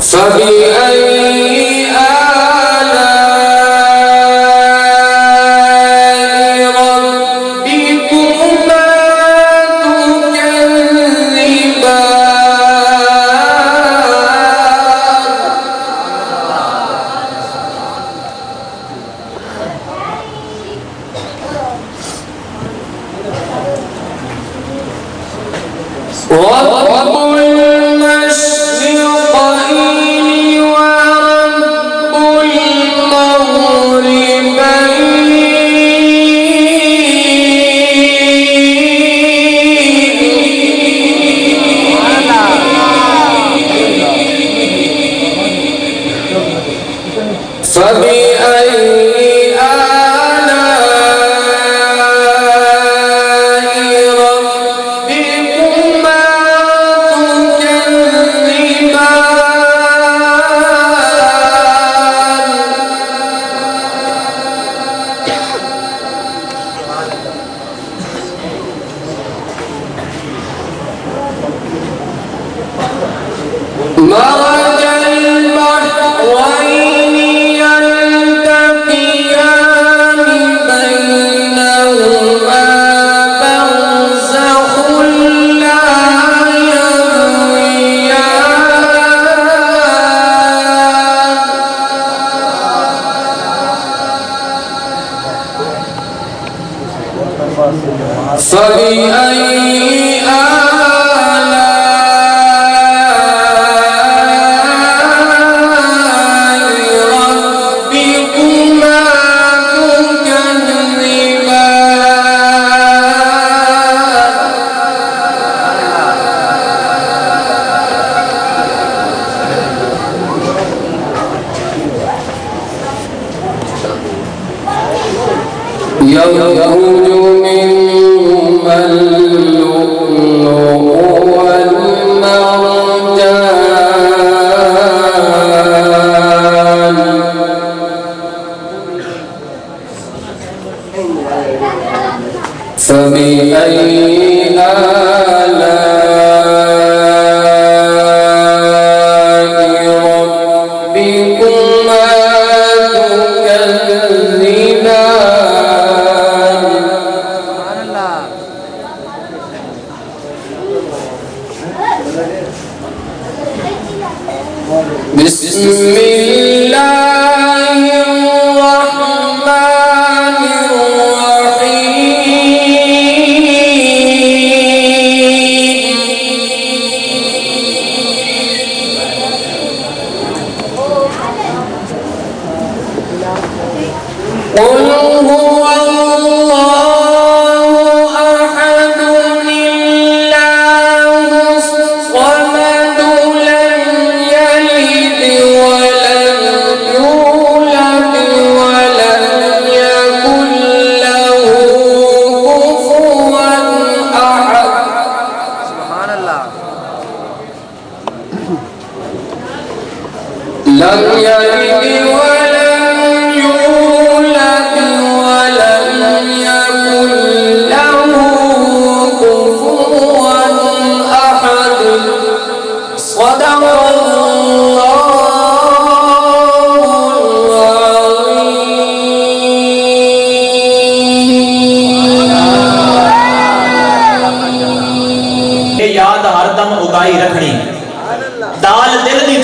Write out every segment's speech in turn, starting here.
فبأي بسم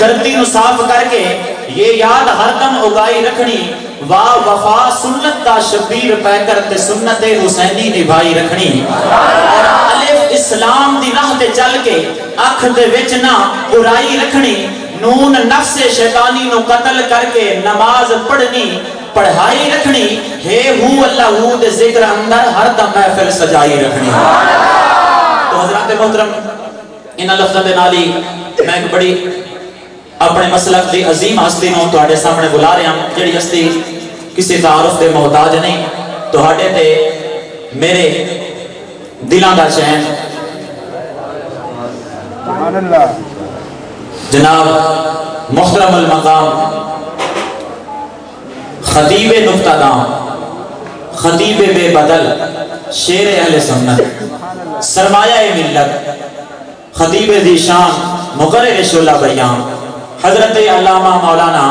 دھرتی نو صاف کر کے یہ یاد ہر دم اگائی رکھنی، وا وفا سنت دا شبیر پہ کر تے سنت حسینی نبھائی رکھنی۔ اور الف اسلام دی راہ تے چل کے اکھ دے وچ نہ برائی رکھنی، نون نفس شیطانی نو قتل کر کے نماز پڑھنی، پڑھائی رکھنی۔ ہے ہو اللہ ہو دے ذکر اندر ہر دم محفل سجائی رکھنی۔ تو حضرات محترم، ان لفظوں دے نال میں ایک بڑی اپنے مسلک دی عظیم ہستی نو تواڈے سامنے بلا رہا ہوں جڑی ہستی کسی تعارف دے محتاج نہیں تواڈے تے میرے دلاں دا چین سبحان اللہ جناب محترم المقام خطیب نقطہ دام خطیب بے بدل شیر اہل سنت سرمایہ ملت خطیب دی شان مقرر شلہ بیان۔ حضرت علامہ مولانا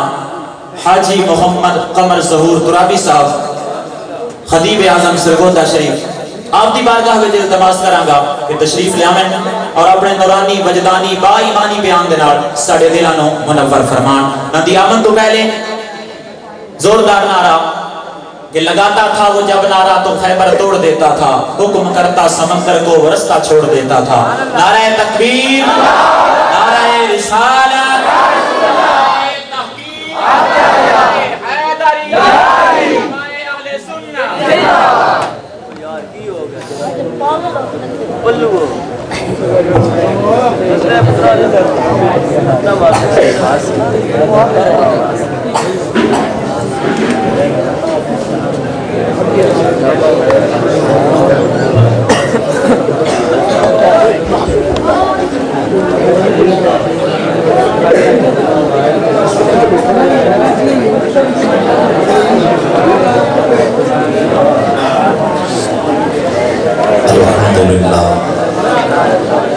حاجی محمد قمر ظہور ترابی صاحب، خطیب اعظم سرگوتا شریف، آپ دی بارگاہ میں دل تماس کراں گا کہ تشریف لے آمیں اور اپنے نورانی وجدانی با ایمانی بیان دے نال ساڈے دلاں نو منور فرمان۔ نہ دی آمن تو پہلے زوردار نعرہ کہ لگاتا تھا وہ جب نعرہ تو خیبر توڑ دیتا تھا، حکم کرتا سمندر کو رستہ چھوڑ دیتا تھا۔ نعرہ تکبیر، نعرہ رسالت نعرہ تحقیق حیدری اہل سنت پلو دوسرے پترا اتنا الحمد لله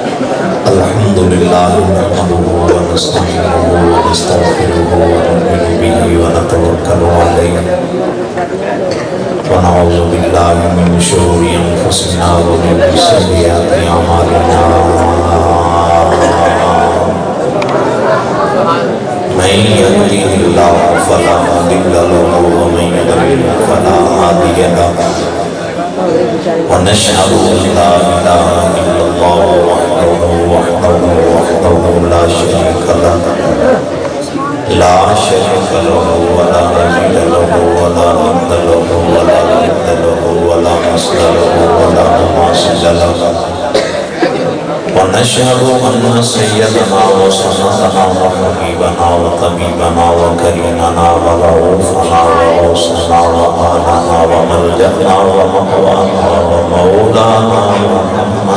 الحمد لله نحمده ونستعينه ونستغفره ونؤمن به ونتوكل عليه ونعوذ بالله من شرور انفسنا ومن سيئات اعمالنا من يهده الله فلا مضل له ومن يضلل فلا هادي له ونشهد أن لا إله إلا الله وحده وحده وحده لا شريك له لا شريك له ولا ولي له ولا ند له ولا ند له ولا مثل له ولا مماثل له ونشهد أن سيدنا وسندنا وحبيبنا وطبيبنا وكريمنا ورؤوفنا وغوثنا وآلنا وملجأنا ومأوانا ومولانا ورسوله.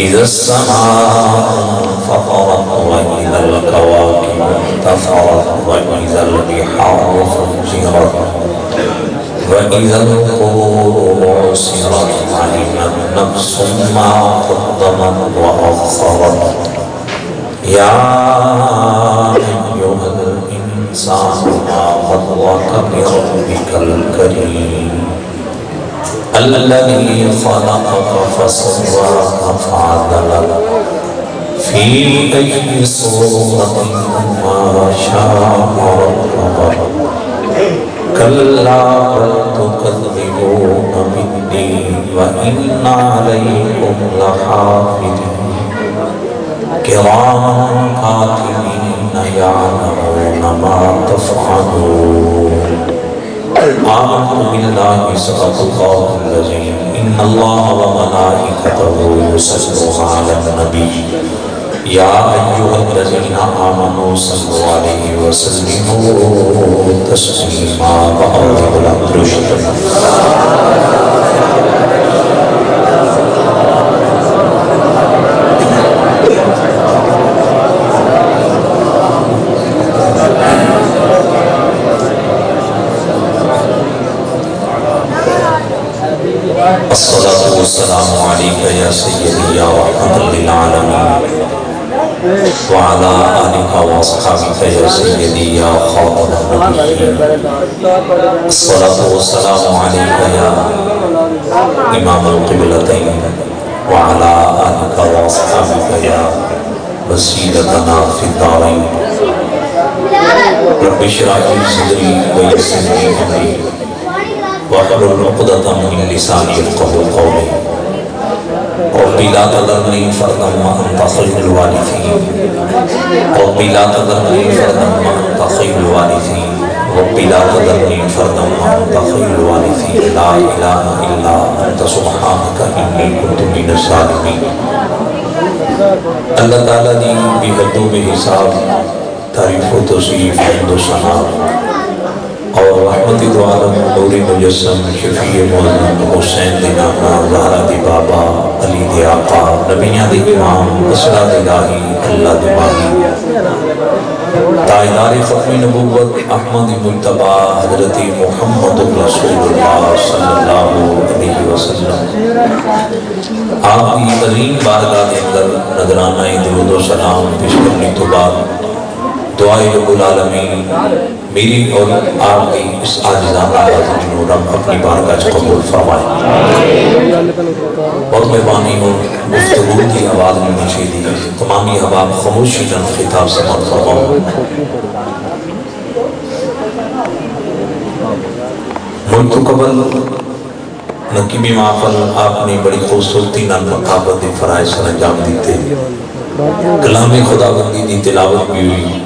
إذا السماء انفطرت وإذا الكواكب انتثرت وإذا البحار فجرت وإذا القبور معسرا علمت نفس ما قدمت وأخرت يا أيها الإنسان ما غرك بربك الكريم الذي خلقك فسواك فعدلك في أي صورة ما شاء ركبك كلا بل تكذبون بالدين وإن عليكم لحافظين كراما كاتبين يعلمون ما تفعلون آمنت بالله صدق الله الذي إن الله وملائكته يصلون على النبي. يا أيها الذين آمنوا صلوا عليه وسلموا تسليما. وأعوذ بالله الصلاة والسلام عليك يا سيدي يا رحمة للعالمين. وعلى آلك وأصحابك يا سيدي يا خاتم النبيين. الصلاة والسلام عليك يا إمام القبلتين. وعلى آلك وأصحابك يا وسيلتنا في الدارين. رب اشرح لي صدري ويسر لي أمري. واحلل عقدة من لساني يفقهوا قولي. رب لا تذرني فردا وانت خير الوارثين. رب لا تذرني فردا وانت خير الوارثين. رب لا تذرني فردا وانت خير الوارثين. لا اله الا انت سبحانك اني كنت من الظالمين. اللہ تعالیٰ دی بھی حدوں میں حساب. تعریف و توصیف حمد و ثنا اور رحمت دو عالم نور مجسم شفیع معظم حسین دی نانا زہرا دی بابا، علی دی آقا نبیاں دی امام، اسرا دی الہی، اللہ دی ماہی۔ تائیدار ختم نبوت احمد مجتبہ حضرت محمد رسول اللہ صلی اللہ علیہ وسلم۔ آپ کی عظیم بارگاہ کے اندر نظرانہ درود و سلام پیش کرنے تو بعد دعائے رب العالمین، میری اور آپ کی اس آجزانہ حاضر نو رب اپنی بارگاہ سے قبول فرمائے۔ بہت مہربانی ہو گفتگو کی آواز میں نیچے دی تمامی حباب خاموشی جن خطاب سے مت فرماؤ۔ ملک قبل نقیبی محفل آپ نے بڑی خوبصورتی نال مقابت دی فرائض سر انجام دیتے۔ کلام خدا بندی دی تلاوت بھی ہوئی۔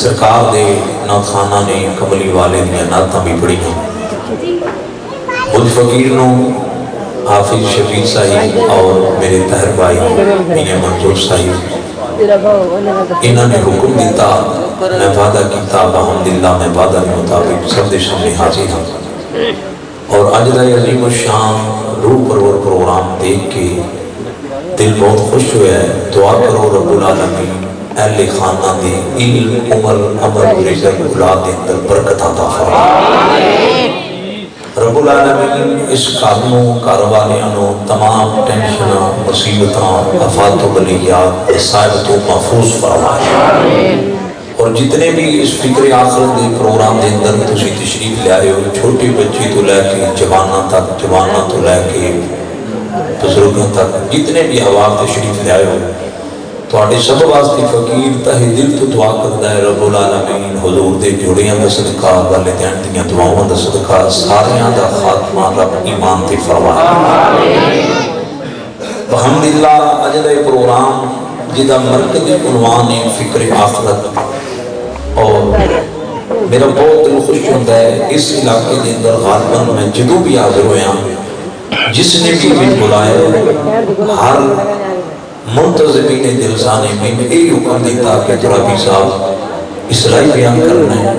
سرکار دے نات خانہ نے کملی والے دیا ناتاں بھی پڑی خود فقیر نو، حافظ شفیع صاحب اور میرے تہر بھائی میاں منظور صاحب۔ انہوں نے حکم دیتا، میں وعدہ کیتا بحمدللہ میں وعدہ کے مطابق سب دے سامنے حاضر ہوں اور اج دا عظیم الشان روح پرور پروگرام دیکھ کے دل بہت خوش ہوا ہے۔ دعا کرو رب العالمین۔ اہل خانہ دے علم عمر عمر رزق اولاد دے اندر برکت عطا فرمائے۔ رب العالمین اس کارنوں کاروانیاں نو تمام ٹینشناں مصیبتاں افات و بلیات صاحب تو محفوظ فرمائے۔ اور جتنے بھی اس فکر آخرت دے پروگرام دے اندر تسی تشریف لے آئے ہو چھوٹی بچی تو لے کے جوانہ تک جوانہ تو لے کے بزرگوں تک جتنے بھی حواب تشریف لے آئے ہو تو سب واسطے فقیر تہی دل تو دعا کرتا ہے رب العالمین حضور دے جوڑیاں دا صدقہ والے دیاں دعاؤں دا صدقہ ساریاں دا خاتمہ رب ایمان تے فرمائے الحمدللہ اجدہ پروگرام جدہ مرکزی عنوان فکر آخرت اور میرا بہت دل خوش ہوتا ہے اس علاقے کے اندر غالباً میں جدو بھی حاضر ہویا جس نے بھی بھی ہر منتظمین دلزانے میں یہی حکم دیتا کہ ترابی صاحب، اسرائی بیان کرنا ہے۔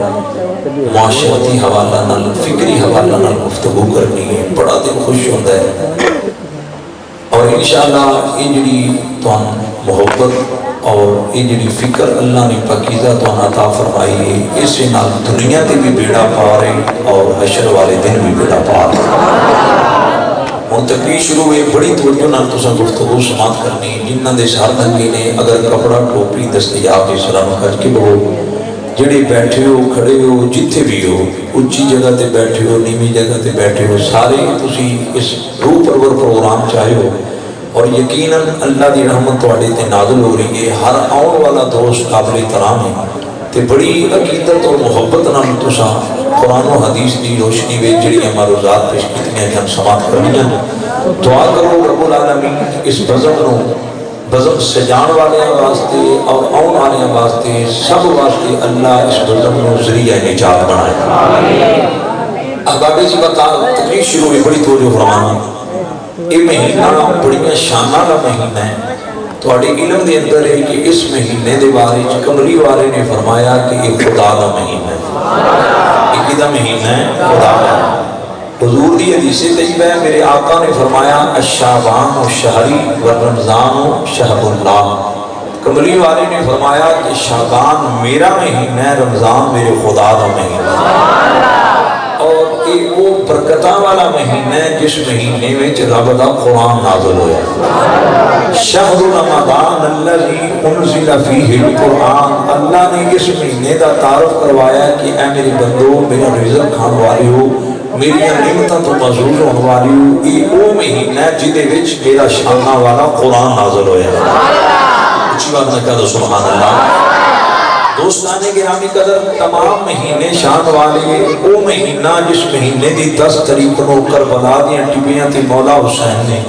معاشرتی حوالہ نال، فکری حوالہ نال گفتگو کرنی ہے۔ بڑا دل خوش ہوتا ہے۔ اور انشاءاللہ، یہ جڑی تو محبت اور یہ جڑی فکر اللہ نے پاکیزہ تو عطا فرمائی ہے، اس سے نال دنیا تے بھی بیڑا پا رہے اور حشر والے دن بھی بیڑا پا رہے۔ ہوں تقریر شروع ہوئی بڑی توجہ نال تساں گفتگو سماعت کرنی جنہاں دے سر ننگے نے اگر کپڑا ٹوپی دستیاب ہے سلام کر کے بہو جڑے بیٹھے ہو کھڑے ہو جتھے بھی ہو اچھی جگہ تے بیٹھے ہو نیمی جگہ تے بیٹھے ہو سارے تسی اس روح پرور پروگرام چاہے ہو اور یقیناً اللہ دی رحمت تواڈے تے نازل ہو رہی ہے ہر آن والا دوست قابل احترام ہے تے بڑی عقیدت اور محبت نال تساں قرآن و حدیث دی روشنی وچ جڑیاں معروضات پیش کیتیاں جن سماعت کرنیاں دعا کرو رب العالمین اس بزم نو، بزم سجان والے واسطے اور آن والے واسطے سب واسطے اللہ اس بزم نو ذریعہ نجات بنائے۔ احباب جی بتا تقریر شروع ہوئی، بڑی توجہ فرمانا۔ یہ مہینہ بڑی شانہ کا مہینہ ہے۔ تھوڑے علم دے اندر ہے کہ اس مہینے دے بارے کملی والے نے فرمایا کہ یہ خدا کا مہینہ ہے۔ یہ کدا مہینہ ہے خدا کا حضور دی حدیث طیب ہے، میرے آقا نے فرمایا الشعبان و شہری و رمضان و شہب اللہ۔ کملی والے نے فرمایا کہ شعبان میرا مہینہ ہے رمضان میرے خدا کا مہینہ ہے یہ وہ برکتہ والا مہینہ ہے جس مہینے میں رب دا قرآن نازل ہویا شہر رمضان الذي انزل فيه القرآن۔ اللہ نے اس مہینے دا تعارف کروایا کہ اے میرے بندو، میرا رزق کھان والی ہو میری نعمتوں تو مزور ہونے والی ہو۔ یہ وہ مہینہ ہے جدے وچ میرا شانہ والا قرآن نازل ہویا سبحان اللہ اچھی بات نہ کہہ دو سبحان اللہ۔ دوستان گرامی قدر تمام مہینے شان والے، او مہینہ جس مہینے دی دس تاریخ نو کربلا دیاں ٹبیاں تے مولا حسین نے۔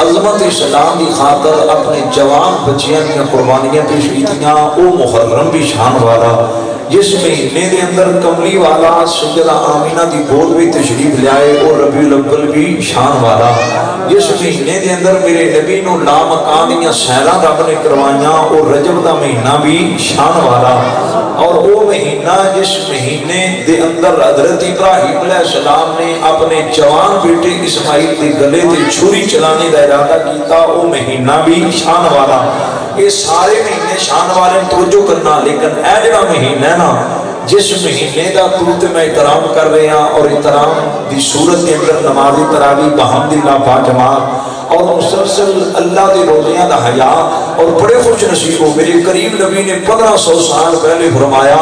عظمت اسلام دی خاطر اپنے جوان بچیاں کی قربانیاں پیش کیتیاں، او محرم بھی شان والا۔ جس مہینے دے اندر کملی والا سیدہ آمینہ دی گود بھی تشریف لائے اور ربیع الاول بھی شان والا۔ جس مہینے دے اندر میرے نبی نو لا مکان دیاں سیراں رب نے کروائیاں اور رجب دا مہینہ بھی شان والا اور وہ مہینہ جس مہینے دے اندر حضرت ابراہیم علیہ السلام نے اپنے جوان بیٹے اسماعیل کے گلے تے چھری چلانے کا ارادہ کیتا وہ مہینہ بھی شان والا یہ سارے مہینے شان والے توجہ کرنا لیکن اے جڑا مہینہ ہے نا جس مہینے دا تورت میں احترام کر رہے ہیں اور احترام دی صورت کے اندر نماز تراوی بحمد اللہ با جماعت اور مسلسل اللہ دے روزیاں دا حیا اور بڑے خوش نصیب ہو میرے قریب نبی نے پندرہ سو سال پہلے فرمایا،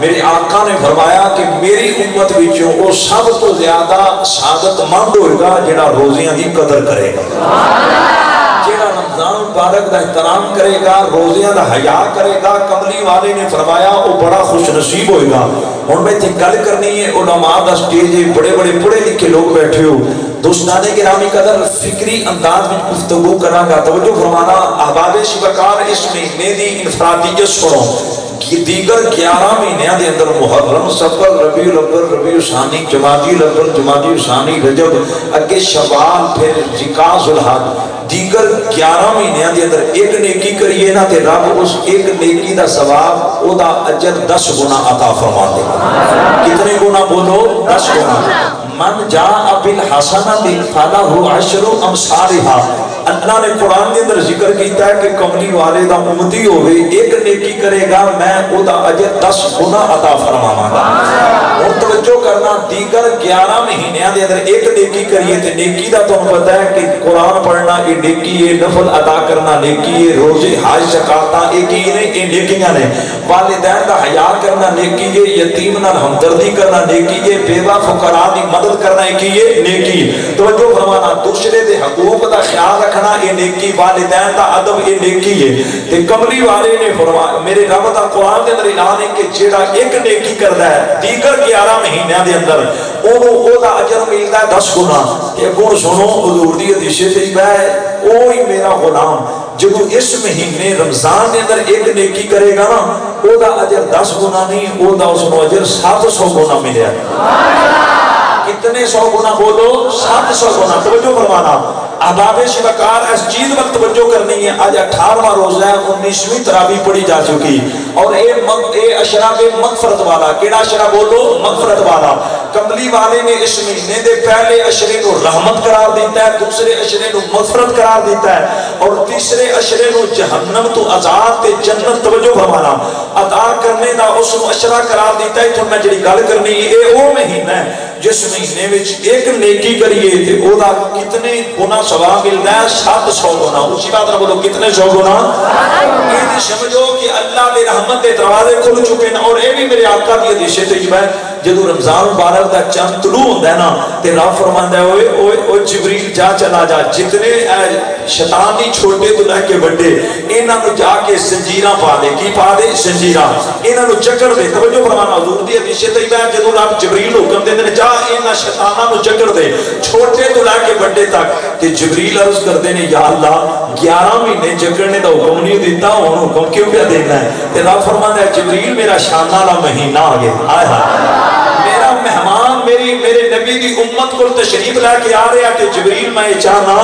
میرے آقا نے فرمایا کہ میری امت وچوں وہ سب تو زیادہ سعادت مند ہوئے گا جڑا روزیاں دی قدر کرے گا۔ جیڑا رمضان مبارک دا احترام کرے گا، روزیاں دا حیا کرے گا، کملی والے نے فرمایا وہ بڑا خوش نصیب ہوئے گا۔ ہوں میں گل کرنی ہے، علماء دا سٹیج بڑے بڑے پڑھے لکھے لوگ بیٹھے ہو۔ دوستانے کے رامی قدر، فکری انداز میں گفتگو کراں گا توجہ فرمانا، احباب شبکار، اس مہینے دی انفرادیت سنو دیگر گیارہ مہینے دے اندر محرم سفر، ربیع الاول، ربیع ثانی جمادی الاول، جمادی ثانی رجب، اگے شوال، پھر ذکا ذوالحج دیگر گیارہ مہینے دے اندر ایک نیکی کریے نا، تے رب اس ایک نیکی دا ثواب، او دا اجر دس گنا عطا فرما دے کتنے گنا بولو؟ دس گنا من جا ابل بالحسنۃ فلہ عشر امثالها اللہ نے قرآن کے اندر ذکر کیتا ہے کہ کملی والے دا امتی ہوئے ایک نیکی کرے گا میں او دا اجر دس گنا عطا فرماواں گا۔ اور توجہ کرنا دیگر گیارہ مہینے دے اندر ایک نیکی کریے تے نیکی دا تمہیں پتہ ہے کہ قرآن پڑھنا یہ نیکی ہے نفل ادا کرنا نیکی ہے روزے حج زکاتاں یہ کی نے یہ نیکیاں نے۔ والدین دا حیا کرنا نیکی ہے یتیم نال ہمدردی کرنا نیکی ہے بیوہ فقراء دی مدد کرنا یہ کی ہے نیکی۔ توجہ فرمانا دوسرے دے حقوق دا خیال رکھنا رکھنا یہ نیکی والدین دا ادب یہ نیکی ہے۔ تے کملی والے نے فرمایا، میرے رب دا قرآن دے اندر اعلان ہے کہ جیڑا ایک نیکی کردا ہے، دیگر 11 مہینے دے اندر اونوں او دا اجر ملدا ہے 10 گنا۔ تے گن سنو، حضور دی حدیث تے ہے اوہی میرا غلام۔ جب اس مہینے رمضان دے اندر ایک نیکی کرے گا نا، او دا اجر 10 گنا نہیں، او دا اس نو اجر 700 گنا ملیا۔ سبحان اللہ۔ کتنے سو گنا بولو 700 گنا توجہ فرمانا۔ احباب شبکار، اس چیز وقت توجہ کرنی ہے۔ آج اٹھارواں روزہ ہے، انیسویں ترابی پڑھی جا چکی۔ اور اے مغ اے اشرا بے مغفرت والا، کیڑا اشرا بولو؟ مغفرت والا۔ کملی والے نے اس مہینے دے پہلے اشرے کو رحمت قرار دیتا ہے، دوسرے اشرے کو مغفرت قرار دیتا ہے۔ اور تیسرے اشرے کو جہنم تو عذاب تے جنت، توجہ فرمانا۔ عطا کرنے دا اس اشرا قرار دیتا ہے تھوڑا جڑی گل کرنی اے او مہینہ ہے جس مہینے وچ ایک نیکی کریے تے او دا کتنے گنا ثواب ملدا ہے 700 گنا اسی بات نہ بولو، کتنے سو گنا یہ سمجھو کہ اللہ دے رحمت دے دروازے کھل چکے ہیں اور اے بھی میرے آقا دی حدیث طیب ہے جدو رمضان مبارک دا چند طلوع ہوندا ہے نا تے رب فرماندا ہے اوے اوے او جبریل جا چلا جا جتنے شیطانی چھوٹے تو لے کے بڑے انہاں نو جا کے زنجیراں پا دے کی پا دے زنجیراں انہاں نو جکڑ دے توجہ فرمانا حضور دی حدیث طیب ہے جدو رب جبریل حکم دے نے جا انہاں شیطاناں نو جکڑ دے چھوٹے تو لے کے بڑے تک تے جبریل عرض کردے نے یا اللہ 11 مہینے جکڑنے دا حکم نہیں دیتا ہن حکم کیوں پہ دینا ہے تے رب فرماندا ہے جبریل میرا شان والا مہینہ آ گیا ہائے ہائے میری میرے نبی دی امت کو تشریف لے کے آ رہا کہ جبریل میں چاہنا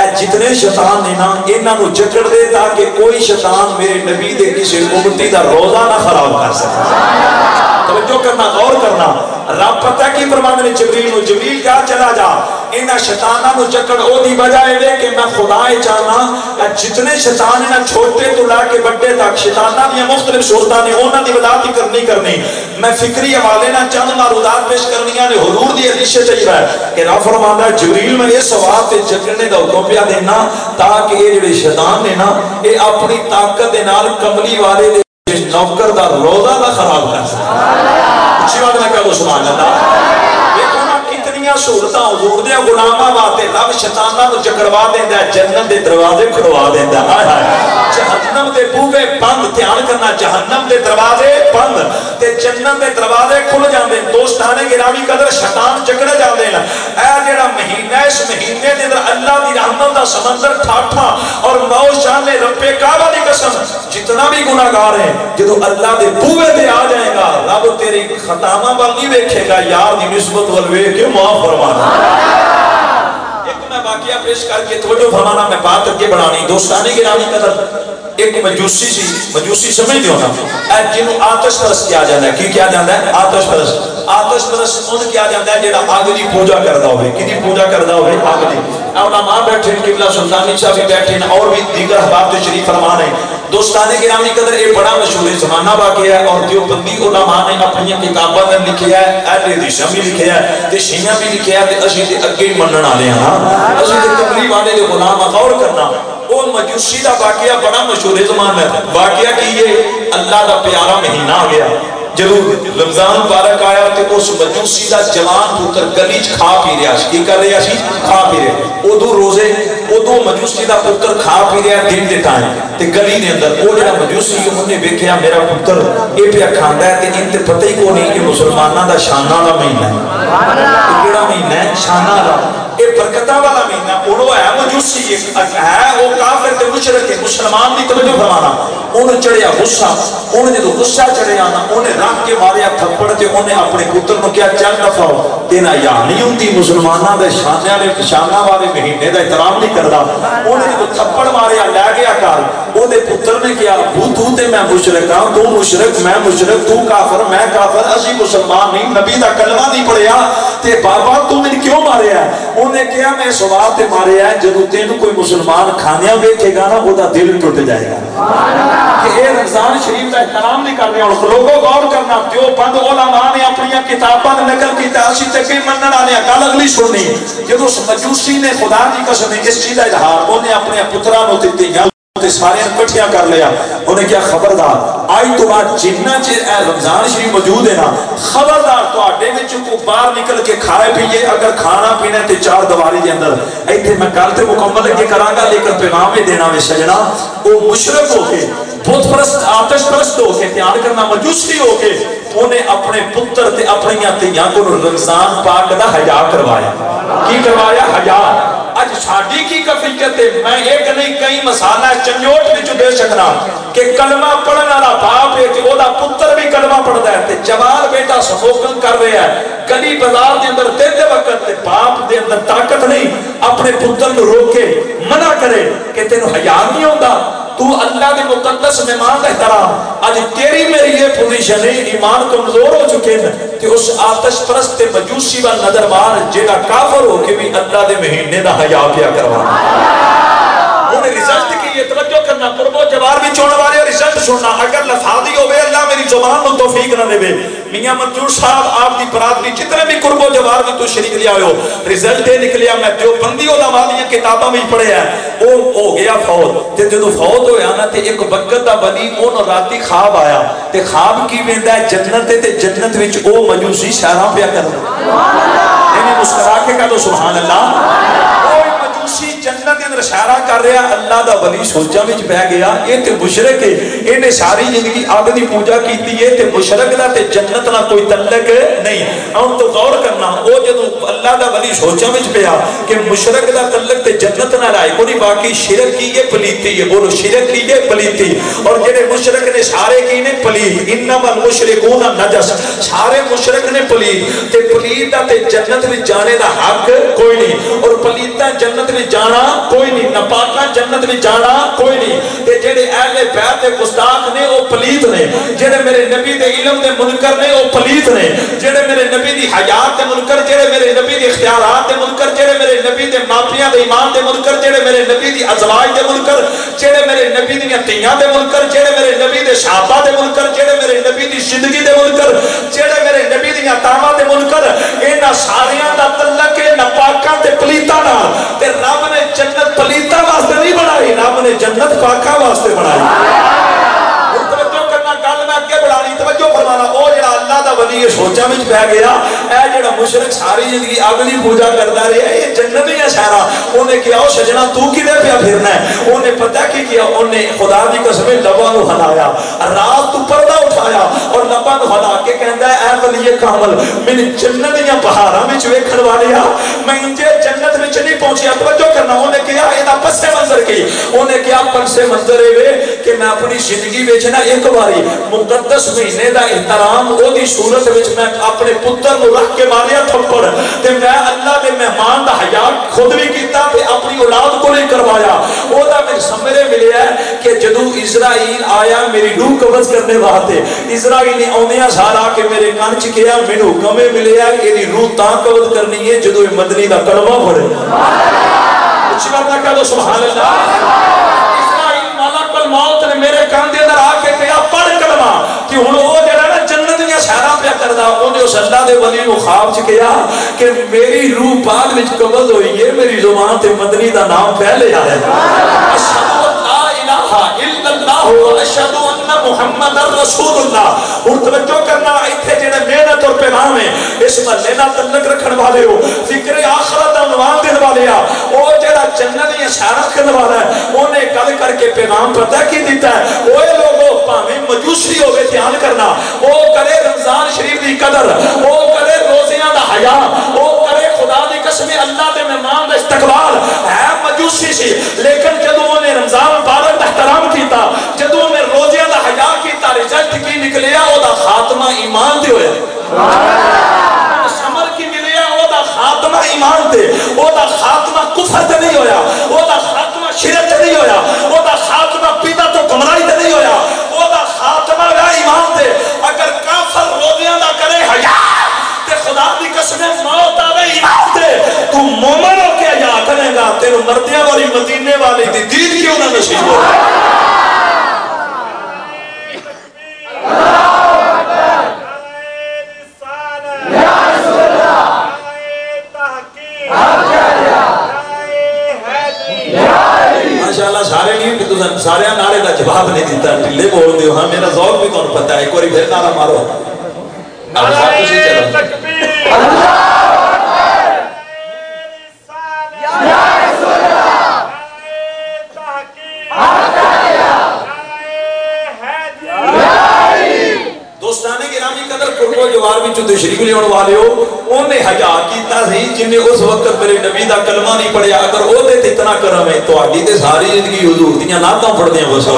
اے جتنے شیطان نے نا، انہاں نو جکڑ دے تاکہ کوئی شیطان میرے نبی دے کسی امتی دا روزہ نہ خراب کر سکے۔ توجہ کرنا، غور کرنا۔ رب پتہ کی فرمانے نے، جبریل نو، جبریل جا چلا جا؟ انہاں شیطاناں نو جکڑ او دی وجہ اے کہ میں خدا اے چاہنا جتنے شیطان ہیں چھوٹے تو لے کے بڑے تک، شیطاناں دی مختلف صورتاں نے، انہاں دی وضاحت کرنی کرنی۔ میں فکری حوالے نہ چند معروضات پیش کرنیاں نے۔ حضور دی حدیث چاہیے ہے کہ رب فرماندا ہے، جبریل میں یہ سوال تے جکڑنے دا حکم پیا دینا تاکہ یہ جڑے شیطان نے نا، اے اپنی طاقت دے نال کملی والے دے نوکر دا روزہ نہ خراب کر سکتا اچھی بات میں کہوں سبحان اللہ سہولتاں حضور دے غلاماں واسطے رب شیطاناں نو جکڑوا دیندا ہے جنت دے دروازے کھلوا دیندا ہے ہائے ہائے جہنم دے بوئے بند دھیان کرنا جہنم دے دروازے بند تے جنت دے دروازے کھل جاندے دوستانے گرامی قدر شیطان جکڑے جاندے ہیں اے جڑا مہینہ اس مہینے دے اندر اللہ دی رحمت دا سمندر ٹھاٹھا اور موت شان نے رب کعبہ دی قسم جتنا بھی گناہگار ہے جدو اللہ دے بوئے تے آ جائے گا رب تیری خطامہ وال نہیں دیکھے گا یار دی نسبت ول ویکھ کے معاف فرمانا۔ ایک میں واقعہ پیش کر کے توجہ فرمانا، میں بات اگے بڑھانی دوستانی گرانی قدر۔ ایک مجوسی سی مجوسی سمجھ دیو نا اے جنوں آتش پرست کیا جاتا ہے کی کیا جاتا ہے آتش پرست آتش پرست ان کیا جاتا ہے جڑا آگ دی پوجا کردا ہوئے کی پوجا کردا ہوئے آگ دی علماء بیٹھے ہیں قبلہ سلطانی صاحب بھی بیٹھے ہیں اور بھی دیگر احباب جو شریف فرمان ہیں دوستانے گرامی قدر یہ بڑا مشہور زمانہ واقعہ ہے اور دیوبندی علماء نے اپنی کتاباں میں لکھیا ہے اہل حدیث بھی لکھیا ہے تے شیعہ بھی لکھیا ہے تے اسی تے اگے منن والے ہاں اسی تے کملی والے دے غلام غور کرنا وہ مجوسی دا واقعہ بڑا مشہور ہے زمانہ ہے واقعہ کی یہ اللہ دا پیارا مہینہ آ گیا۔ جدو رمضان مبارک آیا تے اس مجوسی دا جوان پتر گلی چ کھا پی رہا سی کی کر رہا سی کھا پی رہا ادو روزے ادو مجوسی دا پتر کھا پی رہا دن دے ٹائم تے گلی دے اندر او جڑا مجوسی انہوں نے ویکھیا میرا پتر اے پیا کھاندا ہے تے ان تے پتہ ہی کو نہیں کہ مسلماناں دا شاناں دا مہینہ ہے۔ کیڑا مہینہ ہے شاناں دا۔ اے برکتاں والا ہے مجوسی ایک ہے، وہ کافر تے مشرک ہے مسلمان دی توجہ فرمانا۔ اون چڑھیا غصہ اون جدو غصہ چڑھیا نا اونے رکھ کے ماریا تھپڑ تے اونے اپنے پتر نو کیا چل دفاؤ تینا یا نہیں ہوندی مسلماناں دے شانیاں دے شاناں والے مہینے دا احترام نہیں کردا۔ اونے جدو تھپڑ ماریا، لے گیا کر او دے پتر نے کیا ابو تو تے میں مشرک ہاں تو مشرک، میں مشرک، تو کافر، میں کافر، اسی مسلمان نہیں، نبی دا کلمہ نہیں پڑھیا، تے بابا تو میں کیوں ماریا ہے؟ اونے کیا میں سوال تے ماریا ہے جدو تینوں کوئی مسلمان کھانیاں ویکھے گا نا، او دا دل ٹوٹ جائے گا۔ کہ اے رمضان شریف کا احترام نہیں کر رہے اور لوگوں غور کرنا جو بند علماء نے اپنی کتاباں نقل کیتا، اسی تے کئی منن والے گل اگلی سننی۔ جدو مجوسی نے خدا دی قسم اس چیز دا اظہار اونے اپنے پتراں نو دتے یا سارے اکٹھیاں کر لیا انہیں کیا خبردار آئی تو بعد جنہ چ اے رمضان شریف موجود ہے نا خبردار تو اڈے وچ کو باہر نکل کے کھائے پیے اگر کھانا پینا تے چار دیواری دے اندر ایتھے میں گل تے مکمل اگے کراں گا لیکن پیغام یہ دینا وے سجنا او مشرک ہو کے بت پرست آتش پرست ہو کے تیار کرنا مجوسی ہو کے انہیں اپنے پتر تے اپنی تیاں کو رمضان پاک دا حیا کروایا کی کروایا حیا اج ساڈی کی کفیت ہے میں ایک نہیں، کئی مسالہ چنجوٹ وچ دے شکنا، کہ کلمہ پڑھنا والا باپ ہے، کہ اوڈا پتر بھی کلمہ پڑھدا ہے، تے جوال بیٹا سموکن کر رہا ہے۔ گلی بازار دے اندر دے وقت تے باپ دے اندر طاقت نہیں، اپنے پتر نو روکے، منع کرے کہ تینو حیا نہیں ہوندا۔ تو اللہ کے مقدس مہمان احترام۔ اج تیری میری یہ پوزیشن ہے، ایمان کمزور ہو چکے ہیں کہ اس آتش پرست تے مجوسی و نظر مار جیڑا کافر ہو کے بھی اللہ دے مہینے دا حیا پیا کروانا انہیں رزلٹ کی یہ توجہ کرنا قرب و جوار بھی چوڑ والے رزلٹ سننا۔ اگر لفاظی ہوئے، اللہ میری زبان نو توفیق نہ دے۔ میاں منظور صاحب، آپ دی برادری، جتنے بھی قرب و جوار میں تو شریک لیا ہو رزلٹ نکلیا، میں جو بندی علماء دی کتاباں میں پڑھے ہیں۔ ہو گیا فوت تے جدو فوت ہویا نا تے ایک بکت دا بنی اون راتی خواب آیا تے خواب کی ویندا ہے جنت تے جنت وچ او مجوسی شہراں پیا کردا سبحان اللہ انہیں مسکرا کے کہہ دو سبحان اللہ او مجوسی جنت دے اندر اشارہ کر رہا اللہ دا ولی سوچا وچ پہ گیا۔ یہ تے مشرک ہے انہیں ساری زندگی اگ دی پوجا کیتی ہے، تے مشرک دا تے جنت نہ کوئی تعلق نہیں۔ ہن تو غور کرنا او جدوں اللہ دا ولی سوچا وچ پیا کہ مشرک دا تعلق تے جنت نہ رائے کوئی باقی شرک کی یہ پلیتی ہے بولو شرک کی یہ پلیتی اور جڑے مشرک نے سارے کی نے پلیت، انما المشرکون نجس سارے مشرک نے پلیت، تے پلیت دا تے جنت وچ جانے دا حق کوئی نہیں۔ اور پلیتا جنت وچ جانا کوئی نہیں نپاکا جنت میں جانا کوئی نہیں تے جڑے اہل بیت دے گستاخ نے او پلیت نے جڑے میرے نبی دے علم دے منکر نے او پلیت نے جڑے میرے نبی دی حیات دے منکر جڑے میرے نبی دی اختیارات دے منکر جڑے میرے نبی دے ماپیاں دے ایمان دے منکر جڑے میرے نبی دی ازواج دے منکر جڑے میرے نبی دی تیاں دے منکر جڑے میرے نبی دے صحابہ دے منکر جڑے میرے نبی دی زندگی دے منکر جڑے میرے نبی دی تاواں دے منکر انہاں ساریاں دا تعلق ہے نپاکاں تے پلیتاں نال تے رب نے جنت پلیتا واسطے نہیں بنائی رب نے جنت پاکا واسطے بنائی۔ اللہ دا ولی سوچا وچ پہ گیا اے جڑا مشرک ساری زندگی اگ دی پوجا کردا رہیا یہ جنت ہی ہے سارا اونے کیا او سجنا تو کدے پیا پھرنا ہے اونے پتہ کی کیا اونے خدا دی قسم لباں نو ہلایا رات تو پردہ اٹھایا اور لباں نو ہلا کے کہندا ہے اے ولی کامل من جنت دیاں بہاراں وچ ویکھن والیا میں انجے جنت وچ نہیں پہنچیا توجہ کرنا اونے کیا اے دا پس منظر کی اونے کیا پس منظر اے کہ میں اپنی زندگی وچ نا ایک باری مقدس مہینے دا احترام او دی صورت صورت وچ میں اپنے پتر نو رکھ کے ماریا تھپڑ تے میں اللہ دے مہمان دا حیا خود بھی کیتا تے اپنی اولاد کو نہیں کروایا او دا میرے سمرے ملیا ہے کہ جدو اسرائیل آیا میری روح قبض کرنے واسطے اسرائیل نے اوندیاں سال کے میرے کان چ کیا مینوں حکم ملیا کہ دی روح تاں قبض کرنی ہے جدو یہ مدنی دا کلمہ پڑھے اچھی بات نہ کہہ دو سبحان اللہ اسرائیل ملک الموت نے میرے کان دے اندر آ کے کہا پڑھ کلمہ کہ ہن او کردا اونے اس اللہ دے ولی نو خواب چ کہ میری روح بعد وچ قبض ہوئی ہے میری زبان تے مدنی دا نام پہلے آیا ہے اشہد ان لا الہ الا اللہ اشہد ان محمد رسول اللہ ہن توجہ کرنا، ایتھے جڑے محنت اور پیغام ہے اس محلے نال تعلق رکھن والے ہو، فکر آخرت دا عنوان دین والے آ۔ او جڑا جنت دی اشارت کرنے والا ہے، اونے گل کر کے پیغام پتہ کی دیتا ہے؟ اوے لوگو، پاویں مجوسی ہوے دھیان کرنا۔ او کرے رمضان شریف دی قدر، او کرے روزیاں دا حیا، او کرے خدا دی قسم اللہ دے مہمان دا استقبال سمر کی ملیا او دا خاتمہ ایمان تے او دا خاتمہ کفر تے نہیں ہویا، او دا خاتمہ شرک تے نہیں ہویا، او دا خاتمہ پیدا تو گمراہی تے نہیں ہویا، او دا خاتمہ ایمان تے اگر کافر روزیاں دا کرے حیا تے خدا دی قسم موت آوے ایمان تے تو مومن ہو کے حیا کرے گا تینو مردیاں والی مدینے والی دی دید کیوں نہ نصیب ہو ماشاءاللہ سارے نہیں کہ تساں سارے نعرے دا جواب نہیں دیتا ٹھلے بول دیو ہاں میرا ذوق بھی تانوں پتہ ہے ایک بار پھر نعرہ مارو۔ نعرہ تسی چلو دوستانے گرامی قدر قرب و جوار وچوں تشریف لیاون والے ہو۔ کیتا سی جن اس وقت میرے نبی دا کلمہ نہیں پڑھیا، اگر وہ اتنا کرم ہے تہاڈی ساری زندگی حضور دیاں نعتاں پڑھدیاں بس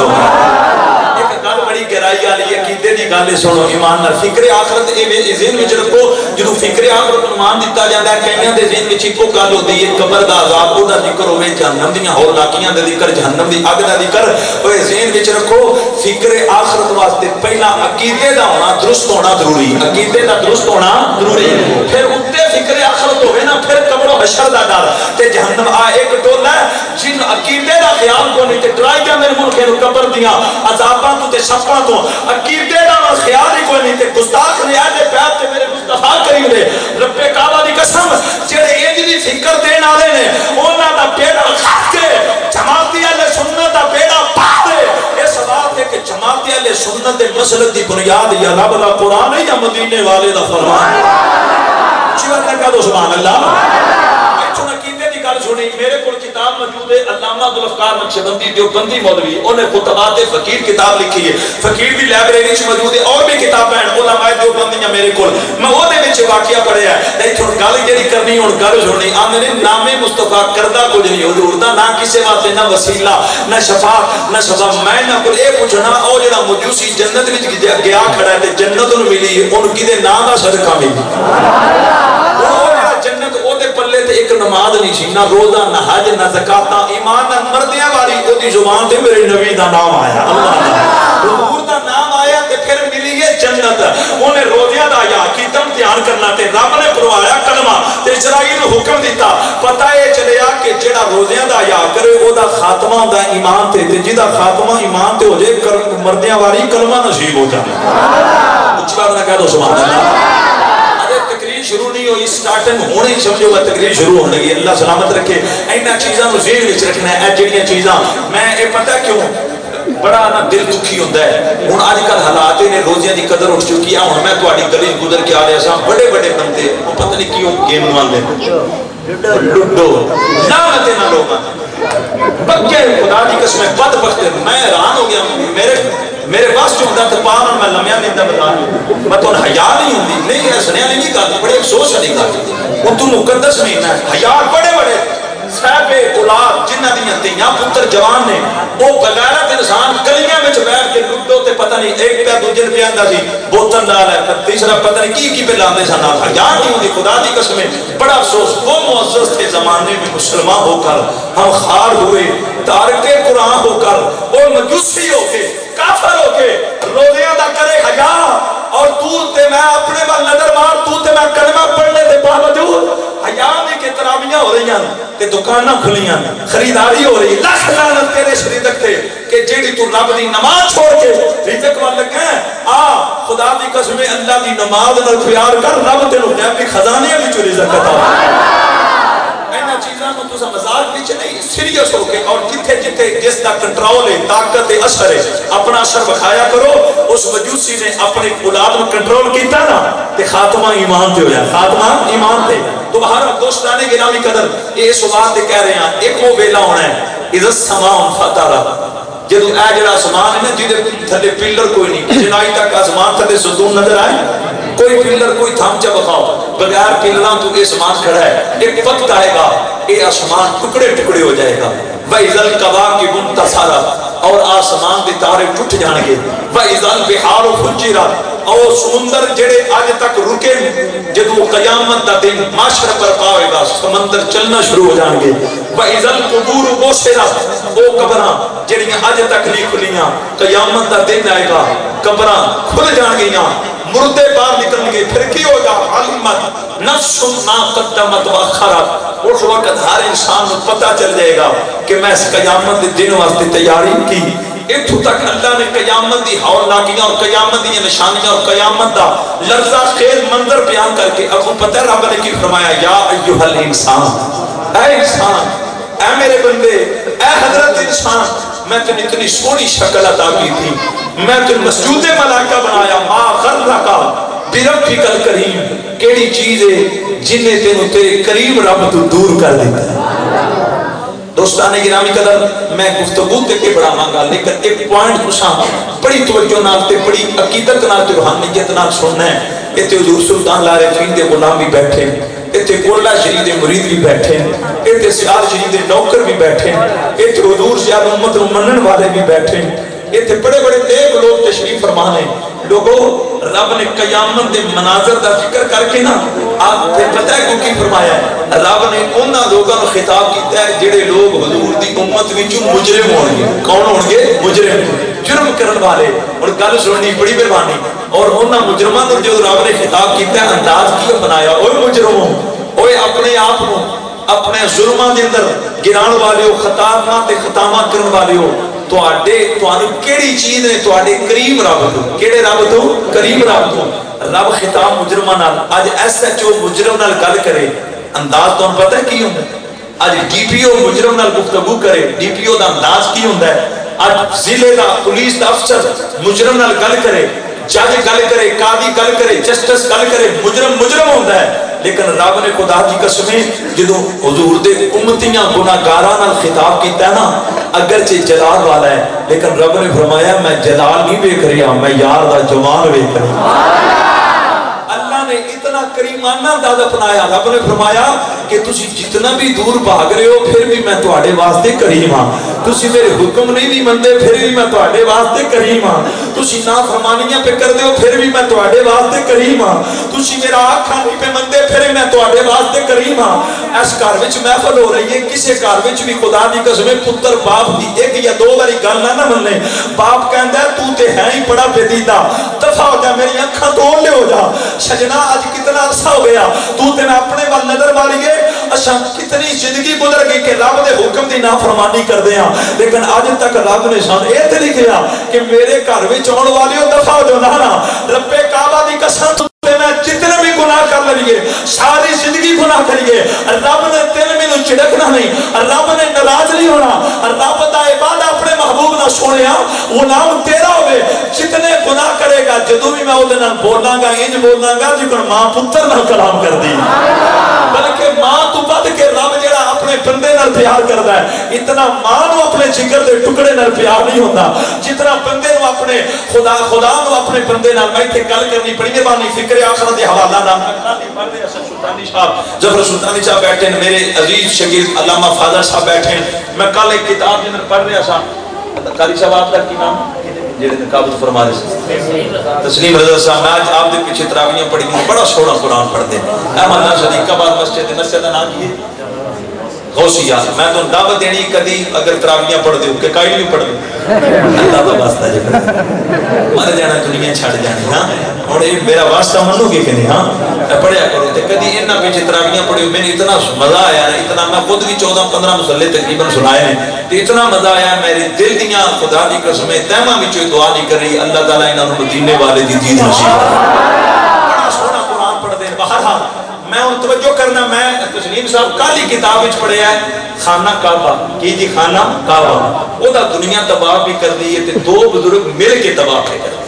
بڑی گہرائی والی ہے کیتے دی گل سنو، ایمان نال فکر آخرت اے ذہن وچ رکھو، جدوں فکر آخرت نوں مان دتا جاندا ہے کئیاں دے ذہن وچ اکو گل ہوندی ہے، قبر دا عذاب او دا ذکر ہوے جہنم دیاں ہور لاکیاں دا ذکر، جہنم دی اگ دا ذکر۔ اوے ذہن وچ رکھو، فکر آخرت واسطے پہلا عقیدے دا ہونا درست ہونا ضروری، عقیدے دا درست ہونا ضروری۔ پھر اُتے فکر آخرت ہوے نا حشر دا ڈر تے جہنم آ ایک ٹولا ہے، جن عقیدے دا خیال کو نہیں تے ڈرائی جاندے ملکے نو قبر دیاں عذاباں تو تے سپاں تو، عقیدے دا خیال ہی کوئی نہیں تے گستاخ نے اہل بیت تے میرے مصطفی کریم نے رب کعبہ دی قسم، جڑے انج دی فکر دین والے نے، انہاں دا بیڑا کھٹ کے جماعتی اہل سنت دا بیڑا پا دے۔ اس بات ہے کہ جماعتی اہل سنت دے مسلک دی بنیاد یا رب دا قرآن ہے یا مدینے والے دا فرمان؟ ہے چیوہ نے کہا دو سبحان اللہ۔ کتاب موجود ہے علامہ عبدالغفار نقشبندی دیوبندی مولوی انہیں خطبات فقیر کتاب لکھی ہے۔ فقیر دی لائبریری وچ موجود ہے، اور بھی کتابیں ہیں، علماء دیوبندیاں میرے کول۔ میں وہ دے وچ واقعہ پڑھیا ہے۔ ایتھوں گل جڑی کرنی ہن گل سننی آ میرے نام مصطفی کردہ کچھ نہیں حضور دا، نہ کسے واسطے نہ وسیلہ، نہ شفاعت، نہ سبب میں نہ کوئی اے پوچھنا، او جڑا مجوسی جنت وچ گیا کھڑا ہے تے جنت نوں ملی ہے، ان کدے نام دا صدقہ ملی وہ جڑا نماز نہیں سی نہ روزہ، نہ حج، نہ زکاتاں ایمان نہ مردیاں والی او دی زبان تے میرے نبی دا نام آیا۔ اللہ دا۔ حضور دا نام آیا تے پھر ملی ہے جنت۔ اونے روزیاں دا یا کیتم دھیان کرنا تے رب نے پروایا کلمہ تے اسرائیل نو حکم دیتا۔ پتہ اے چلیا کہ جڑا روزیاں دا یا کرے او دا خاتمہ ہوندا ایمان تے تے جدا خاتمہ ایمان تے ہو جائے کر- مردیاں والی کلمہ نصیب ہو جائے اچھی بات نہ کہہ دو، سبحان اللہ۔ شروع نہیں ہوئی سٹارٹنگ ہونے ہی سمجھو گا تقریر شروع ہونے لگی۔ اللہ سلامت رکھے۔ اینا چیزاں نو ذہن وچ رکھنا ہے اے جڑیاں چیزاں۔ میں اے پتہ کیوں؟ بڑا نا دل دکھی ہوندا ہے۔ ہن اج کل حالات نے روزیاں دی قدر اٹھ چکی ہے۔ ہن میں تہاڈی گلی گزر کے آ رہا سا بڑے بڑے بندے وہ پتہ نہیں کیوں گیم نواندے لڈو۔ لعنت نہ لوگاں۔ پکے، خدا دی قسم بد بخت۔ میں حیران ہو گیا میرے میرے پاس جو ہوندا تے پاں میں لمیا نہیں دا بتا میں تو حیا نہیں ہوندی۔ نہیں ہے سنیا نہیں گل بڑے افسوس والی گل۔ وہ تو مقدس مہینہ ہے حیا، بڑے بڑے صاحب اولاد جنہ دیاں تیاں پتر جوان نے، وہ بغیرت انسان گلیاں وچ بیٹھ کے لڈو تے پتہ نہیں ایک پیا دوجے پہ آندا سی، بوتل نال ہے تیسرا پتہ نہیں کی کی پہ لاندے سن۔ نال حیا نہیں ہوندی، خدا دی قسم ہے۔ بڑا افسوس، وہ معزز تھے زمانے میں مسلمان ہو کر، ہم خار ہوئے تارک قرآن ہو کر، وہ مجوسی تے دکاناں کھلیاں نے۔ خریداری ہو رہی، لکھ لعنت تیرے شریدک تے کہ جیڑی تو رب دی نماز چھوڑ کے رزق وال لگا ہے، آ، خدا دی قسم اللہ دی نماز نال پیار کر، رب تینوں غیبی خزانے وچ رزق عطا اینا چیزاں نو تسا مزاق وچ نہیں سیریس ہو کے اور جتھے جتھے جس دا کنٹرول ہے، طاقت ہے، اثر ہے، اپنا اثر بکھایا کرو۔ اس مجوسی نے اپنے اولاد نو کنٹرول کیتا نا، تے خاتمہ ایمان تے ہویا۔ خاتمہ ایمان تے۔ تو باہر دوستانے گرامی قدر، یہ اس بات تے کہہ رہے ہیں، ایک وہ ویلا ہونا ہے۔ اذا السماء فطرت۔ جدو اے جڑا آسمان ہے نا جدے تھلے پلر کوئی نہیں۔ جنائی تک آسمان تھلے ستون نظر آئے۔ کوئی پلر کوئی تھم چا بخاؤ۔ بغیر پلراں تو یہ آسمان کھڑا ہے۔ ایک وقت آئے گا۔ یہ آسمان ٹکڑے ٹکڑے ہو جائے گا۔ وَإِذَا الْقَوَاكِبُ انْتَصَرَتْ اور آسمان دے تارے ٹوٹ جان گے۔ وَإِذَا الْبِحَارُ فُجِّرَتْ۔ اور سمندر جڑے آج تک رکے جدو قیامت دا دن معاشر پر پاوے گا، سمندر چلنا شروع ہو جان گے۔ وَإِذَا الْقُبُورُ بُوسِرَتْ او قبراں، جڑیاں آج تک نہیں کھلیاں، قیامت دا دن آئے گا۔ قبراں کھل جان گیاں مردے باہر نکل گئے پھر کی ہوگا علمت نفس ما قدمت و اخرت۔ اس وقت ہر انسان کو پتہ چل جائے گا کہ میں اس قیامت دے دن واسطے تیاری کی۔ اتھو تک اللہ نے قیامت دی حول نہ اور قیامت دی نشانیاں اور قیامت دا لرزہ خیل منظر بیان کر کے اب پتہ ہے رب نے کی فرمایا، یا ایوہ الانسان، اے انسان، اے میرے بندے، اے حضرت انسان میں تن اتنی سونی شکل عطا کی تھی۔ میں تن مسجود ملائکہ بنایا۔ ما غرقا بربی کل کریم کیڑی چیز ہے جن نے تینوں تیرے قریب رب تو دور کر دیتا ہے۔ دوستانے گرامی قدر، میں گفتگو تے کے بڑا مانگا، لیکن ایک پوائنٹ کسا بڑی توجہ نال تے بڑی عقیدت نال تے روحانیت نال سننا ہے۔ ایتھے حضور سلطان لارے فین دے غلام بھی بیٹھے۔ ایتھے گولہ شریف دے مرید بھی بیٹھے ہیں ایتھے سیاد شریف دے نوکر بھی بیٹھے ہیں ایتھے حضور سیاد امت نو منن والے بھی بیٹھے ہیں ایتھے بڑے بڑے نیک لوگ تشریف فرمانے لوگوں رب نے قیامت دے مناظر دا فکر کر کے نا آپ تے پتہ ہے کیوں کی فرمایا ہے رب نے انہاں لوگاں نو خطاب کیتا ہے جڑے لوگ حضور دی امت وچوں مجرم ہون گے کون ہون گے مجرم جرم کرن والے، اور گل سننی بڑی مہربانی۔ اور انہاں مجرماں کو جو رب نے خطاب کیتا ہے، انداز کیوں بنایا؟ اوئے مجرموں اوئے اپنے آپ کو اپنے ظلماں دے اندر گران والے ہو خطاواں تے خطاواں کرن والے ہو تواڈے تانوں کیڑی چیز نے تواڈے کریم رب تو، کیڑے رب تو؟ کریم رب تو۔ رب خطاب مجرماں نال اج ایس ایچ او مجرم نال گل کرے، انداز تانوں پتہ ہے؟ کی ہوندا اج ڈی پی او مجرم نال گفتگو کرے ڈی پی او دا انداز کی ہوندا ہے؟ اج ضلع دا پولیس دا افسر مجرم نال گل کرے، جج گل کرے، قاضی گل کرے، جسٹس گل کرے، مجرم مجرم ہوندا ہے۔ لیکن رب نے خدا کی ہے جدو حضور دے امتیاں گناہگاراں نال خطاب کیتا ہے نا، اگرچہ جلال والا ہے، لیکن رب نے فرمایا، میں جلال نہیں ویکھ رہا، میں یار دا جوان ویکھ رہا۔ سبحان اللہ کریمانہ انداز اپنایا، رب نے فرمایا کہ تسی جتنا بھی دور بھاگ رہے ہو، پھر بھی میں تواڈے واسطے کریم ہاں۔ تسی میرے حکم نہیں بھی مندے پھر بھی میں تواڈے واسطے کریم ہاں۔ تسی نافرمانیاں پہ کردے ہو، پھر بھی میں تواڈے واسطے کریم ہاں۔ تسی میرا آنکھاں نہیں پہ مندے پھر میں تواڈے واسطے کریم ہاں۔ اس گھر محفل ہو رہی ہے، کسے گھر بھی خدا دی قسم پتر باپ دی ایک یا دو واری گل نہ مننے۔ باپ کہندا ہے، تو تے ہے ہی بڑا بدیدہ۔ دفعہ ہو جا میری اکھاں تول لے ہو جا۔ سجنا اج کتنا خلاصہ ہو گیا۔ تو تین اپنے وال نظر ماریے۔ اچھا کتنی زندگی گزر گئی کہ رب کے حکم دی نافرمانی کر دیا ہاں۔ لیکن اج تک رب نے سان یہ تو لکھیا کہ میرے گھر والی والے دفاع ہو ربے کعبہ دی قسم نال بولاں گا انج بولاں گا جکن ماں پتر نہ کلام کر دی بلکہ ماں تو بد کے رب جڑا اپنے بندے نہ پیار کردا ہے، اتنا ماں نو اپنے جگر دے ٹکڑے نہ پیار نہیں ہوندا۔ جتنا بندے نو اپنے خدا خدا نو اپنے بندے نہ میں تے گل کرنی پڑی بڑی بانی فکر آخر دے حوالہ نال سلطانی صاحب جبر سلطانی صاحب بیٹھے ہیں، میرے عزیز شگیر علامہ فاضل صاحب بیٹھے ہیں۔ میں کل ایک کتاب جنر پڑھ رہا تھا قاری صاحب، آپ کا کی نام؟ ہے جیڑے نے قابل فرما دے سن تسلیم رضا صاحب، میں آج آپ دے پیچھے تراویاں پڑھی بڑا سونا قرآن پڑھ دے احمد ناشد ایک بار مسجد نصر دا نام کیے؟ غوثیہ میں تو دعوت دینی کدی اگر تراویاں پڑھ دیو، کہ کائی بھی پڑھ دیو. اللہ دا واسطہ جب مر جانا، دنیا چھڑ جانی ہاں؟ اور یہ میرا واسطہ منو گے کہ نہیں ہاں؟ پڑھیا کرو تے کدی انہاں وچ تراویاں پڑھیو میں اتنا مزہ آیا نا، اتنا میں خود بھی 14 15 مصلی تقریباً سنائے ہیں تے اتنا مزہ آیا میرے دل دیاں خدا دی قسم ہے تیماں وچ دعا نہیں کر رہی، اللہ تعالی انہاں نوں مدینے والے دی جیت نصیب میں توجہ کرنا میں تسلیم صاحب کالی کتاب پڑھیا ہے۔ خانہ کعبہ، کی جی خانہ کعبہ؟ او دا دنیا تباہ بھی کر دی ہے تے دو بزرگ مل کے تباہ بھی کر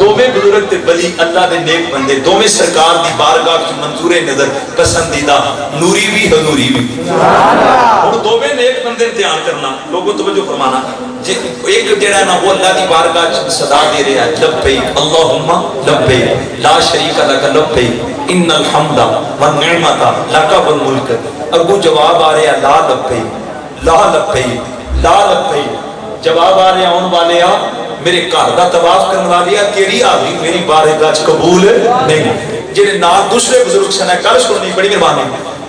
دو میں بزرگ تے بلی اللہ دے نیک بندے دو میں سرکار دی بارگاہ کی منظور نظر پسندیدہ نوری بھی حضوری بھی۔ اور دو میں نیک بندے تیار کرنا، لوگوں تو بجو فرمانا جی ایک جڑا ہے نا، وہ اللہ دی بارگاہ کی صدا دے رہا ہے لب بے اللہم لب لبیک، لا شریک لب لبیک، ان الحمد والنعمت لک والملک اگو جواب آ رہا ہے، لا لبئی، لا لبئی لا لبئی۔ جواب آ رہے آن والے آ، میرے گھر کا طواف کرنے والی آ، تیری حاضری میری بارگاہ قبول نہیں۔ جہے نال دوسرے بزرگ سن ہے کل سننی، بڑی مہربانی۔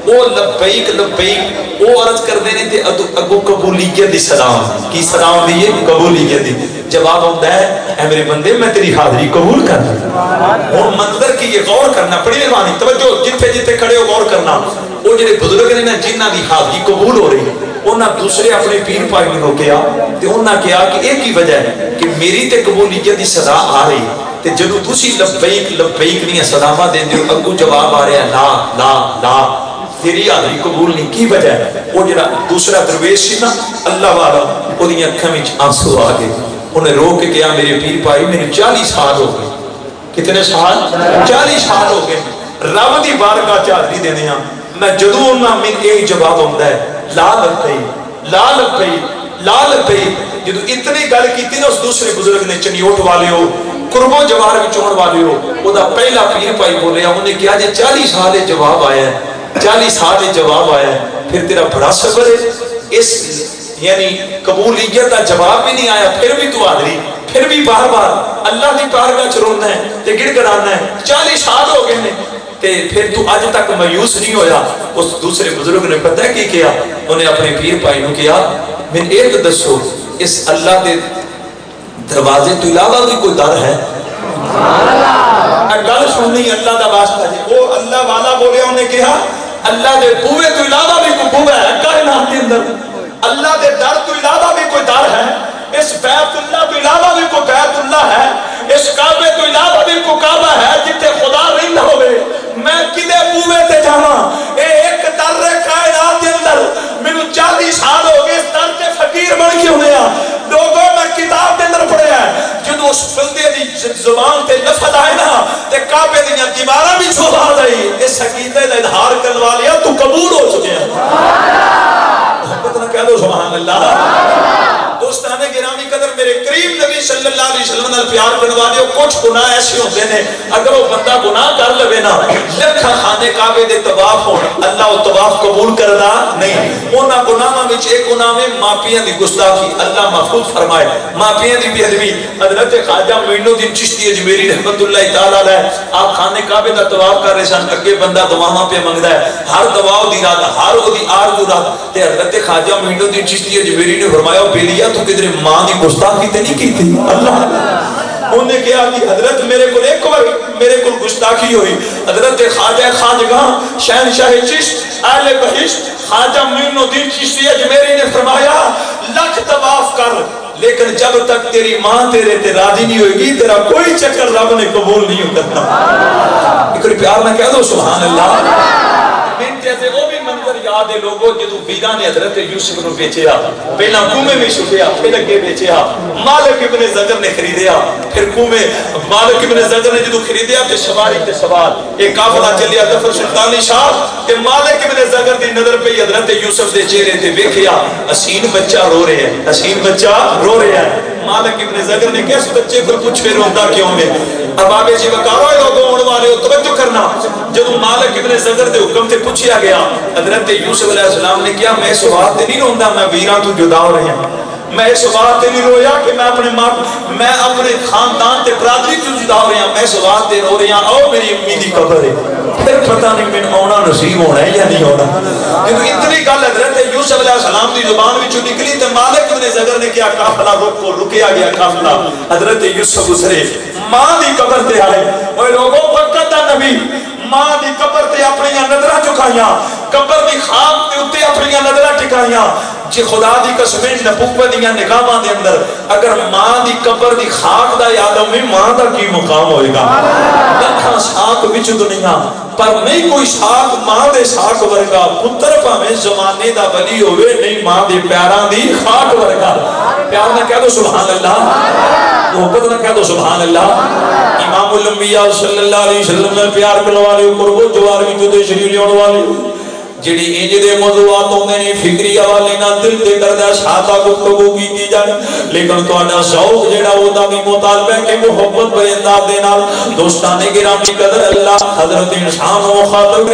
او لبیک لبیک او عرض کر کرتے ہیں تے اگو قبولیت دی سلام کی سلام دیئے قبولیت دی جواب ہوتا ہے، اے میرے بندے، میں تیری حاضری قبول کر دی اور منظر کی یہ غور کرنا بڑی مہربانی توجہ جتے جتے کھڑے ہو غور کرنا۔ وہ جنہیں بزرگ نے نا، جنہاں دی حاضری قبول ہو رہی ہے انہاں دوسرے اپنے پیر پائی میں ہو گیا تے انہاں کہا کہ ایک ہی وجہ ہے کہ میری تے قبولیت دی سزا آ رہی۔ ہے تے جدو تسی لبیک لبیک نہیں سلامہ دیں ہو، اگو جواب آ رہے ہیں لا لا لا تیری حاضری قبول نہیں، کی وجہ ہے؟ وہ جڑا دوسرا درویش سی نا، اللہ والا وہدی اکھاں وچ آنسو آ گئے۔ انہیں رو کے گیا میرے پیر پائی میرے 40 سال ہو گئے۔ کتنے سال؟ 40 سال ہو گئے۔ رب دی بارگاہ چاہتی دینے ہاں۔ میں جدو انہاں میں یہی جواب ہوندا ہے لا لگ پئی لا لگ پئی لا لگ پئی جدوں اتنی گل کیتی نا، اس دوسرے بزرگ نے چنیوٹ والے ہو قربو جوار وچ ہون والے ہو وہ دا پہلا پیر پائی بولیا انہیں کیا جے چالی سال جواب آیا ہے چالیس ہاتھ جواب آیا ہے، پھر تیرا بڑا صبر ہے۔ اس یعنی قبولیت کا جواب بھی نہیں آیا، پھر بھی تو حاضری پھر بھی بار بار اللہ کی بارگاہ چ رونا ہے، تے گڑ گڑانا ہے۔ چالیس ہاتھ ہو گئے ہیں، تے پھر تو اج تک مایوس نہیں ہویا۔ اس دوسرے بزرگ نے پتہ کی کیا؟ انہیں اپنے پیر بھائی نو کیا من ایک دسو، اس اللہ دے دروازے تو علاوہ بھی کوئی در ہے؟ گل سننی، اللہ دا واسطہ جی۔ وہ اللہ والا بولے انہیں کہا، اللہ دے بوے تو علاوہ بھی کوئی بوے ہے؟ کائنات دے اندر؟ اللہ دے در تو علاوہ بھی کوئی در ہے؟ اس بیت اللہ تو علاوہ بھی کوئی بیت اللہ ہے؟ اس کعبے تو علاوہ بھی کوئی کعبہ ہے جتے خدا رہن ہوئے؟ میں کدے بوے تے جانا اے ایک در رہ کائنات دے اندر۔ میں 40 سال ہو گئے اس در تے فقیر بن کیوں ہاں۔ نیا لوگوں اس بندے دی زبان تے لفظ آئے نا، تے کعبے دیاں دیواراں بھی چھوڑا گئی اس عقیدے دا اظہار کرنے والیا تو قبول ہو چکے ہیں۔ محبت نہ کہہ دو، سبحان اللہ۔ دوستانے گرامی، قدر میرے کریم نبی صلی اللہ علیہ وسلم نال پیار کرنے والے کچھ گناہ ایسے ہوتے ہیں۔ اگر وہ بندہ گناہ کر لے نا لکھا خانے کعبے دے طواف ہون۔ اللہ وہ طواف قبول کردا نہیں۔ انہاں گناہاں وچ ایک گناہ میں ماپیاں دی گستاخی۔ اللہ محفوظ فرمائے۔ ماپیاں دی بے حضرت خواجہ معین الدین چشتی اجمیری رحمت اللہ تعالی علیہ، آپ خانے کعبے دا طواف کر رہے سن، اگے بندہ دعاواں پہ منگدا ہے۔ ہر دعا دی رات، ہر او دی آرزو رات۔ تے حضرت خواجہ معین الدین چشتی اجمیری نے فرمایا بیلیا تو کدھر ماں دی گستاخی تے نہیں کی تھی؟ اللہ انہیں کہا کہ حضرت میرے کو ایک بار میرے کو گستاخی ہوئی۔ حضرت خواجہ خواجگاہ، شہنشاہ چشت، اہل بہشت، خواجہ معین الدین چشتی اجمیری نے فرمایا، لکھ طواف کر، لیکن جب تک تیری ماں تیرے تے راضی نہیں ہوئے گی، تیرا کوئی چکر رب نے قبول نہیں کرتا۔ ایک پیار میں کہہ دو، سبحان اللہ۔ منٹے سے وہ بھی منظر یاد ہے لوگوں جدو بیدہ نے حضرت یوسف نو بیچیا۔ پہلا کومے میں چھٹیا پھر اگے بیچیا۔ مالک ابن زگر نے خریدیا۔ پھر کومے مالک ابن زگر نے جدو خریدیا تے سواری تے سوار۔ ایک قافلہ چلیا ظفر سلطانی شاہ تے مالک ابن زگر دی نظر پہ حضرت یوسف دے چہرے تے ویکھیا۔ حسین بچہ رو رہے ہیں۔ حسین بچہ رو رہے ہیں۔ مالک ابن زگر نے کس بچے کو پوچھ پھر روندا کیوں میں اب آگے جی بکارو لوگوں ہونے والے ہو، توجہ کرنا۔ جب مالک ابن زگر دے حکم تے پوچھیا گیا، حضرت یوسف علیہ السلام نے کیا میں سوات تے نہیں روندا میں ویران تو جدا ہو رہے ہاں۔ میں اس بات تے نہیں رویا کہ میں اپنے ماں میں اپنے خاندان تے برادری تو جدا ہو رہا ہاں؟ میں اس بات تے رو رہا ہاں۔ او میری امی دی قبر ہے۔ پھر پتہ نہیں میں آنا نصیب ہونا ہے یا نہیں ہونا۔ کیونکہ اتنی گل حضرت یوسف علیہ السلام دی زبان وچوں نکلی تے مالک ابن زگر نے کیا قافلہ رک کو رکیا گیا قافلہ حضرت یوسف گزرے۔ ماں دی قبر تے آئے۔ اوے لوگوں، وقت دا نبی۔ ماں دی قبر تے اپنی نظراں چکائیاں قبر دی خاک تے اوتے اپنی نظراں ٹکائیاں جی خدا دی قسمیں نبوت دیاں نگاہاں دے اندر اگر ماں دی قبر دی خاک دا یاد ہوے ماں دا کی مقام ہوئے گا؟ لکھاں ساک وچ دنیا۔ پر نہیں کوئی ساک ماں دے ساک ورگا، پتر پاویں زمانے دا ولی ہوئے، نہیں ماں دے پیاراں دی خاک ورگا۔ پیار نہ کہہ دو سبحان اللہ۔ محبت نہ کہہ دو سبحان اللہ۔ امام الانبیاء صلی اللہ علیہ وسلم نے پیار کرنے والے، قرب و جوار وچ تے شریف لیاون والے۔ جڑی انج دے موضوعات ہوندے نے، فکری حوالے نال دل تے کردا شاتا گفتگو کیتی جائے لیکن تہاڈا شوق جڑا او دا بھی مطالبہ ہے کہ محبت بے انداز دے نال دوستاں دوستانے گرامی قدر اللہ حضرت انسان مخاطب